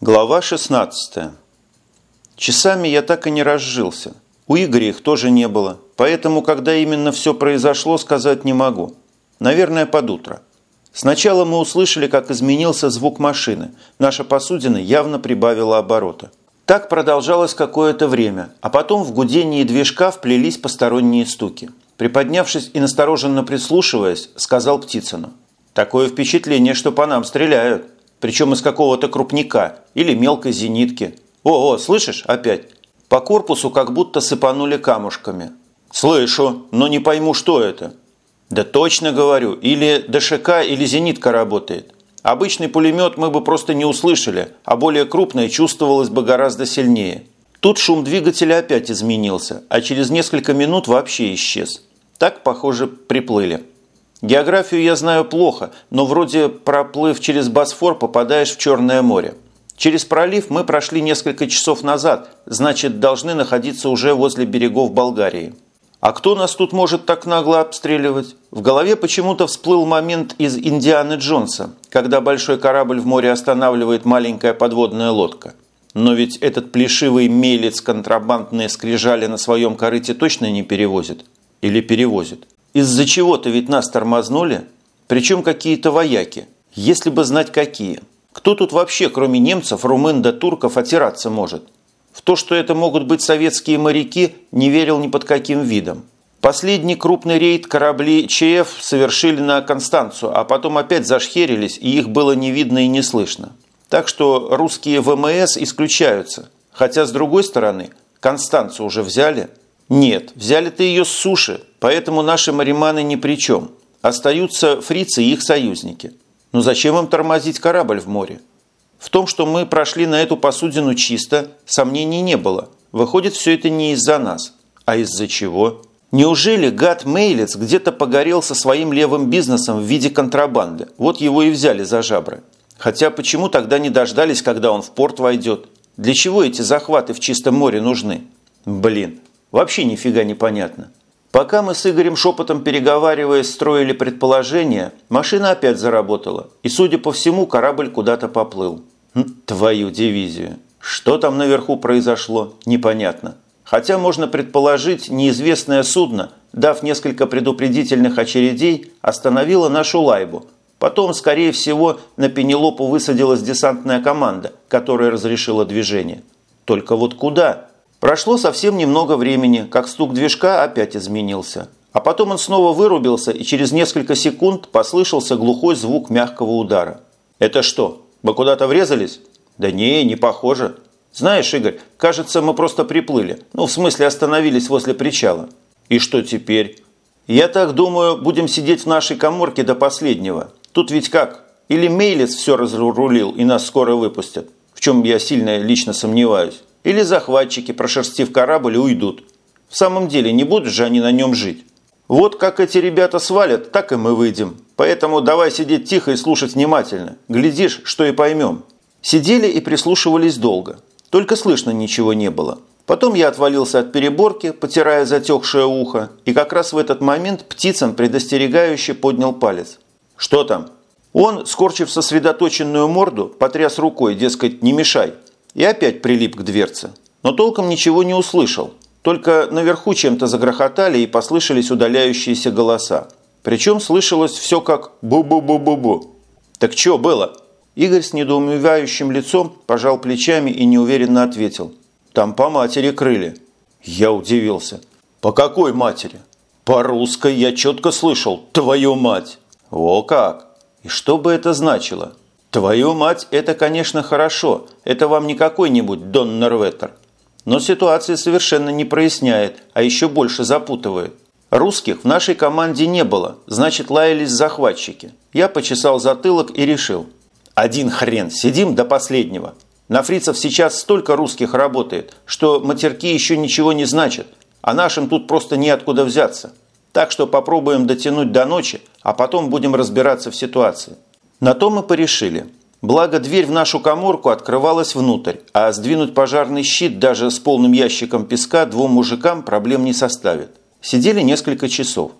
Глава 16. Часами я так и не разжился. У Игоря их тоже не было, поэтому, когда именно все произошло, сказать не могу. Наверное, под утро. Сначала мы услышали, как изменился звук машины. Наша посудина явно прибавила оборота. Так продолжалось какое-то время, а потом в гудении движка вплелись посторонние стуки. Приподнявшись и настороженно прислушиваясь, сказал Птицыну. «Такое впечатление, что по нам стреляют» причем из какого-то крупника или мелкой зенитки. О, о, слышишь, опять? По корпусу как будто сыпанули камушками. Слышу, но не пойму, что это. Да точно говорю, или ДШК, или зенитка работает. Обычный пулемет мы бы просто не услышали, а более крупное чувствовалось бы гораздо сильнее. Тут шум двигателя опять изменился, а через несколько минут вообще исчез. Так, похоже, приплыли. Географию я знаю плохо, но вроде проплыв через Босфор попадаешь в Черное море. Через пролив мы прошли несколько часов назад, значит, должны находиться уже возле берегов Болгарии. А кто нас тут может так нагло обстреливать? В голове почему-то всплыл момент из «Индианы Джонса», когда большой корабль в море останавливает маленькая подводная лодка. Но ведь этот плешивый мелец контрабандные скрижали на своем корыте точно не перевозит? Или перевозит? Из-за чего-то ведь нас тормознули, причем какие-то вояки, если бы знать какие. Кто тут вообще, кроме немцев, румын да турков, отираться может? В то, что это могут быть советские моряки, не верил ни под каким видом. Последний крупный рейд корабли ЧФ совершили на Констанцию, а потом опять зашхерились, и их было не видно и не слышно. Так что русские ВМС исключаются. Хотя, с другой стороны, Констанцию уже взяли. Нет, взяли-то ее с суши, Поэтому наши мариманы ни при чем. Остаются фрицы и их союзники. Но зачем им тормозить корабль в море? В том, что мы прошли на эту посудину чисто, сомнений не было. Выходит, все это не из-за нас. А из-за чего? Неужели гад Мейлец где-то погорел со своим левым бизнесом в виде контрабанды? Вот его и взяли за жабры. Хотя почему тогда не дождались, когда он в порт войдет? Для чего эти захваты в чистом море нужны? Блин, вообще нифига не понятно. Пока мы с Игорем шепотом переговариваясь строили предположения, машина опять заработала, и, судя по всему, корабль куда-то поплыл. Твою дивизию. Что там наверху произошло, непонятно. Хотя можно предположить, неизвестное судно, дав несколько предупредительных очередей, остановило нашу лайбу. Потом, скорее всего, на Пенелопу высадилась десантная команда, которая разрешила движение. Только вот куда? Прошло совсем немного времени, как стук движка опять изменился. А потом он снова вырубился, и через несколько секунд послышался глухой звук мягкого удара. «Это что, мы куда-то врезались?» «Да не, не похоже. Знаешь, Игорь, кажется, мы просто приплыли. Ну, в смысле, остановились возле причала». «И что теперь?» «Я так думаю, будем сидеть в нашей коморке до последнего. Тут ведь как? Или Мейлец все разрулил и нас скоро выпустят? В чем я сильно лично сомневаюсь. Или захватчики, прошерстив корабль, уйдут. В самом деле, не будут же они на нем жить. Вот как эти ребята свалят, так и мы выйдем. Поэтому давай сидеть тихо и слушать внимательно. Глядишь, что и поймем. Сидели и прислушивались долго. Только слышно ничего не было. Потом я отвалился от переборки, потирая затекшее ухо, и как раз в этот момент птицам предостерегающе поднял палец. «Что там?» Он, скорчив сосредоточенную морду, потряс рукой, дескать, не мешай и опять прилип к дверце. Но толком ничего не услышал. Только наверху чем-то загрохотали и послышались удаляющиеся голоса. Причем слышалось все как «бу-бу-бу-бу-бу». «Так что было?» Игорь с недоумевающим лицом пожал плечами и неуверенно ответил. «Там по матери крыли». Я удивился. «По какой матери?» «По русской я четко слышал. Твою мать!» «О как! И что бы это значило?» Твою мать, это, конечно, хорошо. Это вам не какой-нибудь Дон Норветтер. Но ситуация совершенно не проясняет, а еще больше запутывает. Русских в нашей команде не было, значит, лаялись захватчики. Я почесал затылок и решил. Один хрен, сидим до последнего. На фрицев сейчас столько русских работает, что матерки еще ничего не значат, а нашим тут просто неоткуда взяться. Так что попробуем дотянуть до ночи, а потом будем разбираться в ситуации. На то мы порешили. Благо, дверь в нашу коморку открывалась внутрь, а сдвинуть пожарный щит даже с полным ящиком песка двум мужикам проблем не составит. Сидели несколько часов.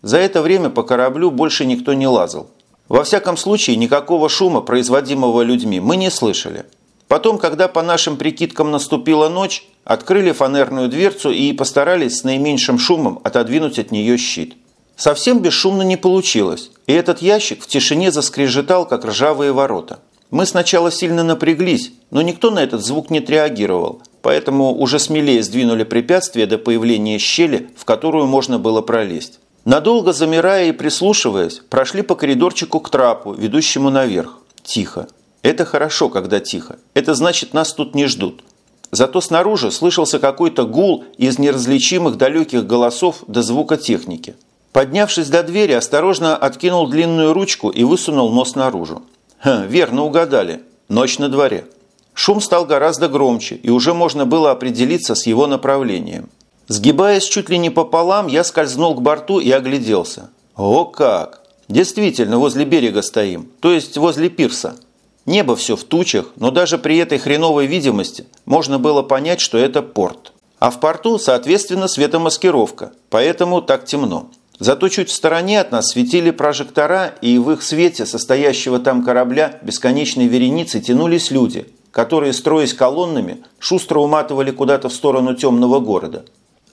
За это время по кораблю больше никто не лазал. Во всяком случае, никакого шума, производимого людьми, мы не слышали. Потом, когда по нашим прикидкам наступила ночь, открыли фанерную дверцу и постарались с наименьшим шумом отодвинуть от нее щит. Совсем бесшумно не получилось, и этот ящик в тишине заскрежетал, как ржавые ворота. Мы сначала сильно напряглись, но никто на этот звук не отреагировал, поэтому уже смелее сдвинули препятствие до появления щели, в которую можно было пролезть. Надолго замирая и прислушиваясь, прошли по коридорчику к трапу, ведущему наверх. Тихо. Это хорошо, когда тихо. Это значит, нас тут не ждут. Зато снаружи слышался какой-то гул из неразличимых далеких голосов до звука техники. Поднявшись до двери, осторожно откинул длинную ручку и высунул нос наружу. Ха, верно угадали. Ночь на дворе. Шум стал гораздо громче, и уже можно было определиться с его направлением. Сгибаясь чуть ли не пополам, я скользнул к борту и огляделся. О как! Действительно, возле берега стоим, то есть возле пирса. Небо все в тучах, но даже при этой хреновой видимости можно было понять, что это порт. А в порту, соответственно, светомаскировка, поэтому так темно. Зато чуть в стороне от нас светили прожектора, и в их свете состоящего там корабля бесконечной вереницей тянулись люди, которые, строясь колоннами, шустро уматывали куда-то в сторону темного города.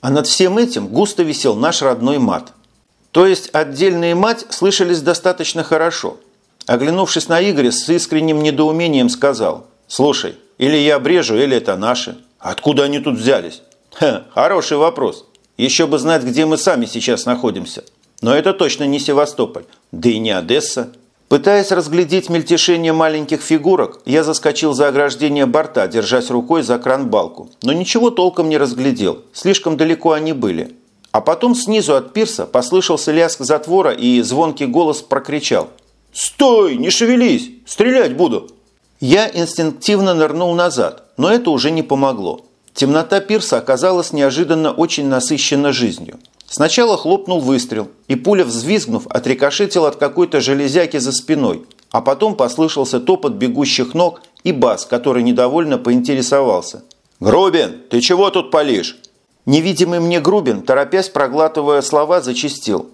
А над всем этим густо висел наш родной мат. То есть отдельные мать слышались достаточно хорошо – Оглянувшись на Игоря, с искренним недоумением сказал, «Слушай, или я обрежу, или это наши. Откуда они тут взялись?» Ха, хороший вопрос. Еще бы знать, где мы сами сейчас находимся. Но это точно не Севастополь, да и не Одесса. Пытаясь разглядеть мельтешение маленьких фигурок, я заскочил за ограждение борта, держась рукой за кран-балку. Но ничего толком не разглядел, слишком далеко они были. А потом снизу от пирса послышался лязг затвора и звонкий голос прокричал – «Стой! Не шевелись! Стрелять буду!» Я инстинктивно нырнул назад, но это уже не помогло. Темнота пирса оказалась неожиданно очень насыщена жизнью. Сначала хлопнул выстрел, и пуля, взвизгнув, отрикошетила от какой-то железяки за спиной, а потом послышался топот бегущих ног и бас, который недовольно поинтересовался. «Грубин, ты чего тут палишь?» Невидимый мне Грубин, торопясь проглатывая слова, зачистил.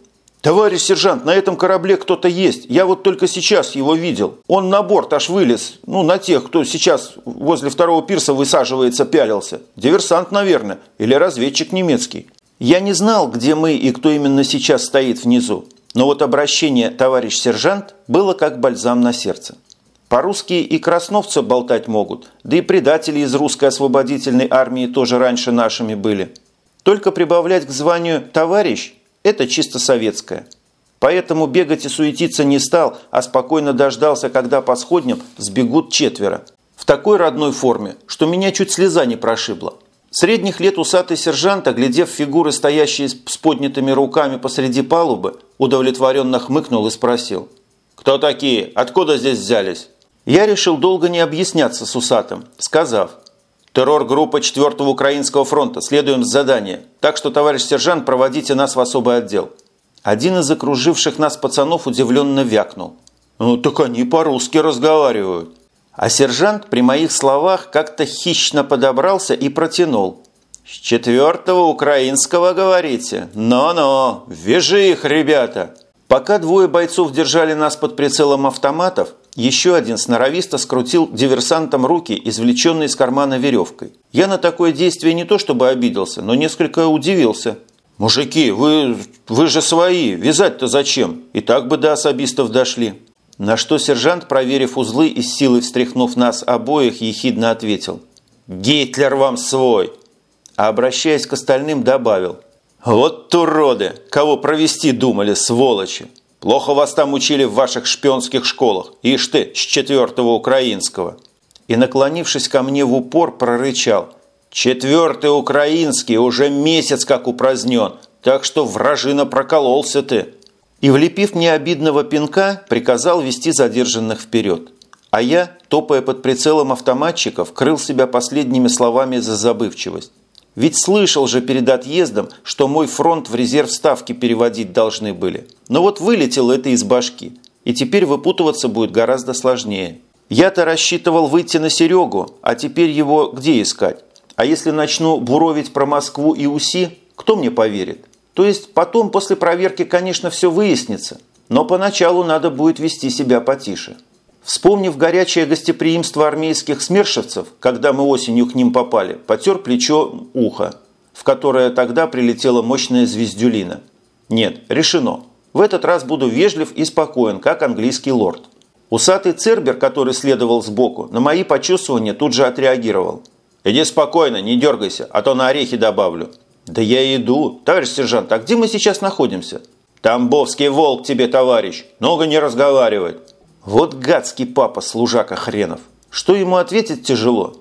«Товарищ сержант, на этом корабле кто-то есть. Я вот только сейчас его видел. Он на борт аж вылез. Ну, на тех, кто сейчас возле второго пирса высаживается, пялился. Диверсант, наверное. Или разведчик немецкий». Я не знал, где мы и кто именно сейчас стоит внизу. Но вот обращение «товарищ сержант» было как бальзам на сердце. По-русски и красновцы болтать могут, да и предатели из русской освободительной армии тоже раньше нашими были. Только прибавлять к званию «товарищ» Это чисто советское. Поэтому бегать и суетиться не стал, а спокойно дождался, когда по сходням сбегут четверо. В такой родной форме, что меня чуть слеза не прошибла. Средних лет усатый сержант, оглядев фигуры, стоящие с поднятыми руками посреди палубы, удовлетворенно хмыкнул и спросил. «Кто такие? Откуда здесь взялись?» Я решил долго не объясняться с усатым, сказав – Террор-группа 4-го Украинского фронта. Следуем с задания. Так что, товарищ сержант, проводите нас в особый отдел». Один из окруживших нас пацанов удивленно вякнул. «Ну, так они по-русски разговаривают». А сержант при моих словах как-то хищно подобрался и протянул. «С четвертого украинского, говорите? Но-но, вяжи их, ребята!» Пока двое бойцов держали нас под прицелом автоматов, еще один сноровисто скрутил диверсантам руки, извлеченные из кармана веревкой. Я на такое действие не то чтобы обиделся, но несколько удивился. «Мужики, вы, вы же свои, вязать-то зачем? И так бы до особистов дошли». На что сержант, проверив узлы и силой встряхнув нас обоих, ехидно ответил. «Гитлер вам свой!» А обращаясь к остальным, добавил. «Вот уроды! Кого провести думали, сволочи!» Плохо вас там учили в ваших шпионских школах. Ишь ты, с четвертого украинского». И, наклонившись ко мне в упор, прорычал. «Четвертый украинский уже месяц как упразднен, так что вражина прокололся ты». И, влепив мне обидного пинка, приказал вести задержанных вперед. А я, топая под прицелом автоматчиков, крыл себя последними словами за забывчивость. Ведь слышал же перед отъездом, что мой фронт в резерв ставки переводить должны были. Но вот вылетело это из башки, и теперь выпутываться будет гораздо сложнее. Я-то рассчитывал выйти на Серегу, а теперь его где искать? А если начну буровить про Москву и УСИ, кто мне поверит? То есть потом после проверки, конечно, все выяснится, но поначалу надо будет вести себя потише. Вспомнив горячее гостеприимство армейских смершевцев, когда мы осенью к ним попали, потер плечо ухо, в которое тогда прилетела мощная звездюлина. Нет, решено. В этот раз буду вежлив и спокоен, как английский лорд. Усатый цербер, который следовал сбоку, на мои почувствования тут же отреагировал. «Иди спокойно, не дергайся, а то на орехи добавлю». «Да я иду. Товарищ сержант, а где мы сейчас находимся?» «Тамбовский волк тебе, товарищ. Много не разговаривать». Вот гадский папа, служака хренов. Что ему ответить тяжело.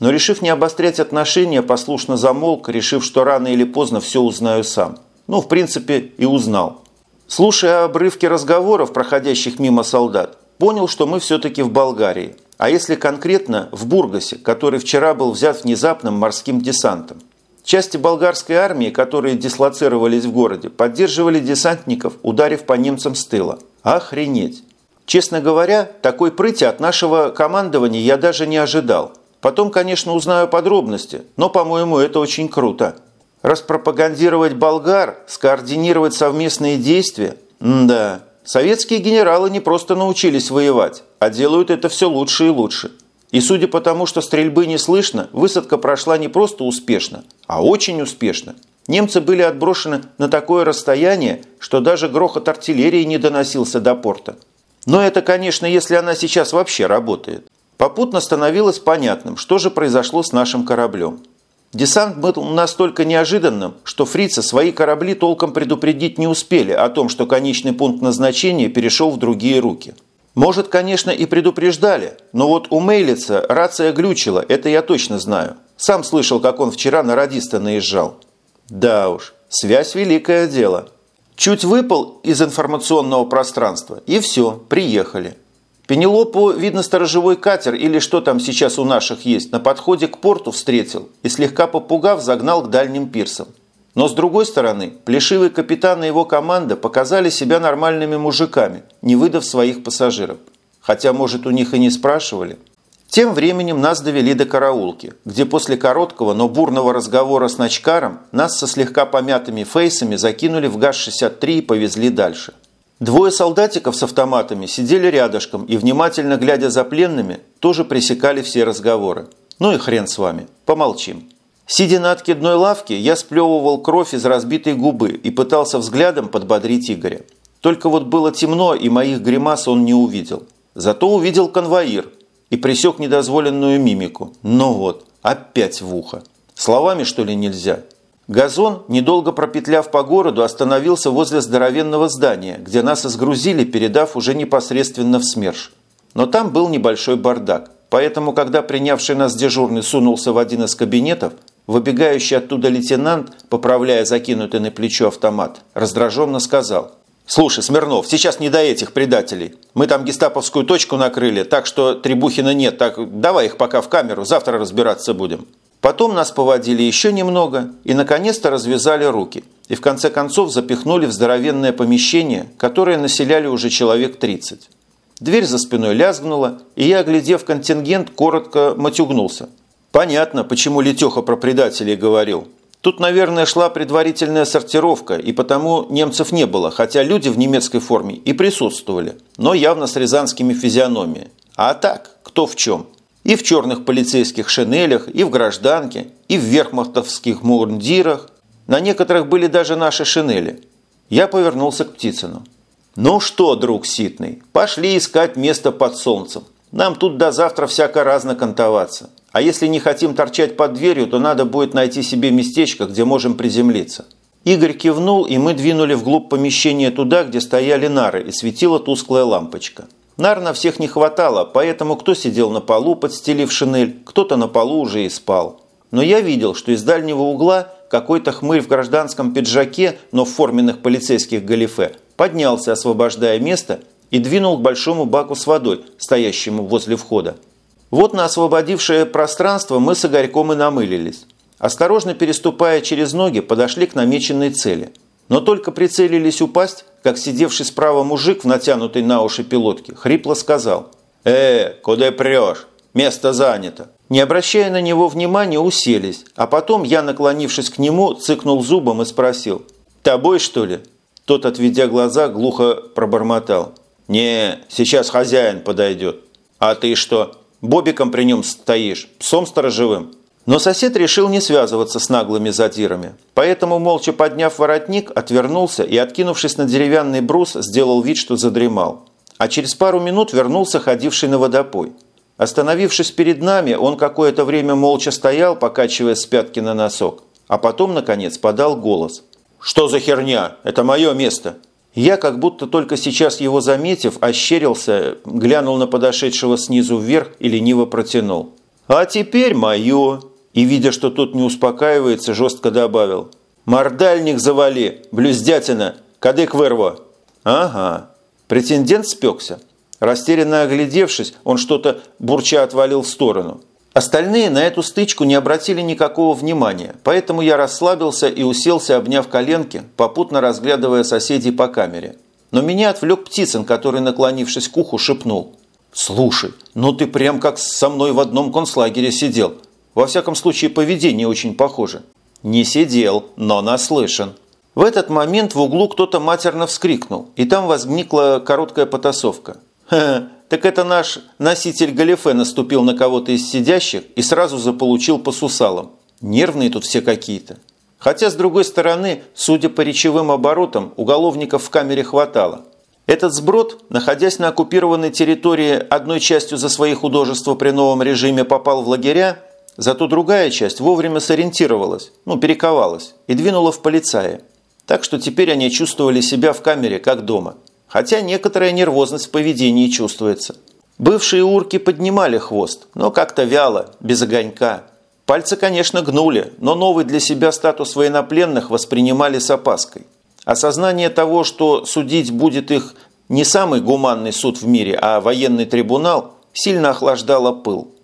Но решив не обострять отношения, послушно замолк, решив, что рано или поздно все узнаю сам. Ну, в принципе, и узнал. Слушая обрывки разговоров, проходящих мимо солдат, понял, что мы все-таки в Болгарии. А если конкретно, в Бургасе, который вчера был взят внезапным морским десантом. Части болгарской армии, которые дислоцировались в городе, поддерживали десантников, ударив по немцам с тыла. Охренеть! Честно говоря, такой прыти от нашего командования я даже не ожидал. Потом, конечно, узнаю подробности, но, по-моему, это очень круто. Распропагандировать болгар, скоординировать совместные действия? М да, советские генералы не просто научились воевать, а делают это все лучше и лучше. И судя по тому, что стрельбы не слышно, высадка прошла не просто успешно, а очень успешно. Немцы были отброшены на такое расстояние, что даже грохот артиллерии не доносился до порта. Но это, конечно, если она сейчас вообще работает. Попутно становилось понятным, что же произошло с нашим кораблем. Десант был настолько неожиданным, что фрицы свои корабли толком предупредить не успели о том, что конечный пункт назначения перешел в другие руки. Может, конечно, и предупреждали, но вот у Мейлица рация глючила, это я точно знаю. Сам слышал, как он вчера на радиста наезжал. Да уж, связь – великое дело. Чуть выпал из информационного пространства, и все, приехали. Пенелопу, видно, сторожевой катер или что там сейчас у наших есть, на подходе к порту встретил и, слегка попугав, загнал к дальним пирсам. Но с другой стороны, плешивый капитан и его команда показали себя нормальными мужиками, не выдав своих пассажиров. Хотя, может, у них и не спрашивали – тем временем нас довели до караулки, где после короткого, но бурного разговора с ночкаром нас со слегка помятыми фейсами закинули в ГАЗ-63 и повезли дальше. Двое солдатиков с автоматами сидели рядышком и, внимательно глядя за пленными, тоже пресекали все разговоры. Ну и хрен с вами, помолчим. Сидя на откидной лавке, я сплевывал кровь из разбитой губы и пытался взглядом подбодрить Игоря. Только вот было темно, и моих гримас он не увидел. Зато увидел конвоир – и присек недозволенную мимику. Ну вот, опять в ухо. Словами, что ли, нельзя? Газон, недолго пропетляв по городу, остановился возле здоровенного здания, где нас изгрузили, передав уже непосредственно в СМЕРШ. Но там был небольшой бардак. Поэтому, когда принявший нас дежурный сунулся в один из кабинетов, выбегающий оттуда лейтенант, поправляя закинутый на плечо автомат, раздраженно сказал – «Слушай, Смирнов, сейчас не до этих предателей. Мы там гестаповскую точку накрыли, так что Требухина нет. Так давай их пока в камеру, завтра разбираться будем». Потом нас поводили еще немного и, наконец-то, развязали руки. И в конце концов запихнули в здоровенное помещение, которое населяли уже человек 30. Дверь за спиной лязгнула, и я, оглядев контингент, коротко матюгнулся. Понятно, почему Летеха про предателей говорил. Тут, наверное, шла предварительная сортировка, и потому немцев не было, хотя люди в немецкой форме и присутствовали, но явно с рязанскими физиономиями. А так, кто в чем? И в черных полицейских шинелях, и в гражданке, и в верхмахтовских мундирах. На некоторых были даже наши шинели. Я повернулся к Птицыну. «Ну что, друг Ситный, пошли искать место под солнцем. Нам тут до завтра всяко разно кантоваться. А если не хотим торчать под дверью, то надо будет найти себе местечко, где можем приземлиться». Игорь кивнул, и мы двинули вглубь помещения туда, где стояли нары, и светила тусклая лампочка. Нар на всех не хватало, поэтому кто сидел на полу, подстелив шинель, кто-то на полу уже и спал. Но я видел, что из дальнего угла какой-то хмырь в гражданском пиджаке, но в форменных полицейских галифе, поднялся, освобождая место, и двинул к большому баку с водой, стоящему возле входа. Вот на освободившее пространство мы с Игорьком и намылились. Осторожно переступая через ноги, подошли к намеченной цели. Но только прицелились упасть, как сидевший справа мужик в натянутой на уши пилотке хрипло сказал «Э, куда прешь? Место занято». Не обращая на него внимания, уселись, а потом я, наклонившись к нему, цыкнул зубом и спросил «Тобой, что ли?» Тот, отведя глаза, глухо пробормотал «Не, сейчас хозяин подойдет». А ты что, бобиком при нем стоишь, псом сторожевым? Но сосед решил не связываться с наглыми задирами, поэтому, молча подняв воротник, отвернулся и, откинувшись на деревянный брус, сделал вид, что задремал. А через пару минут вернулся ходивший на водопой. Остановившись перед нами, он какое-то время молча стоял, покачивая с пятки на носок, а потом, наконец, подал голос. «Что за херня? Это мое место!» Я, как будто только сейчас его заметив, ощерился, глянул на подошедшего снизу вверх и лениво протянул. «А теперь мое!» И, видя, что тот не успокаивается, жестко добавил. «Мордальник завали, блюздятина, кадык вырво!» «Ага». Претендент спекся. Растерянно оглядевшись, он что-то бурча отвалил в сторону. Остальные на эту стычку не обратили никакого внимания, поэтому я расслабился и уселся, обняв коленки, попутно разглядывая соседей по камере. Но меня отвлек Птицын, который, наклонившись к уху, шепнул. «Слушай, ну ты прям как со мной в одном концлагере сидел. Во всяком случае, поведение очень похоже. Не сидел, но наслышан. В этот момент в углу кто-то матерно вскрикнул, и там возникла короткая потасовка. Ха, так это наш носитель галифе наступил на кого-то из сидящих и сразу заполучил по сусалам. Нервные тут все какие-то. Хотя, с другой стороны, судя по речевым оборотам, уголовников в камере хватало. Этот сброд, находясь на оккупированной территории, одной частью за свои художества при новом режиме попал в лагеря, Зато другая часть вовремя сориентировалась, ну, перековалась и двинула в полицаи. Так что теперь они чувствовали себя в камере как дома. Хотя некоторая нервозность в поведении чувствуется. Бывшие урки поднимали хвост, но как-то вяло, без огонька. Пальцы, конечно, гнули, но новый для себя статус военнопленных воспринимали с опаской. Осознание того, что судить будет их не самый гуманный суд в мире, а военный трибунал, сильно охлаждало пыл.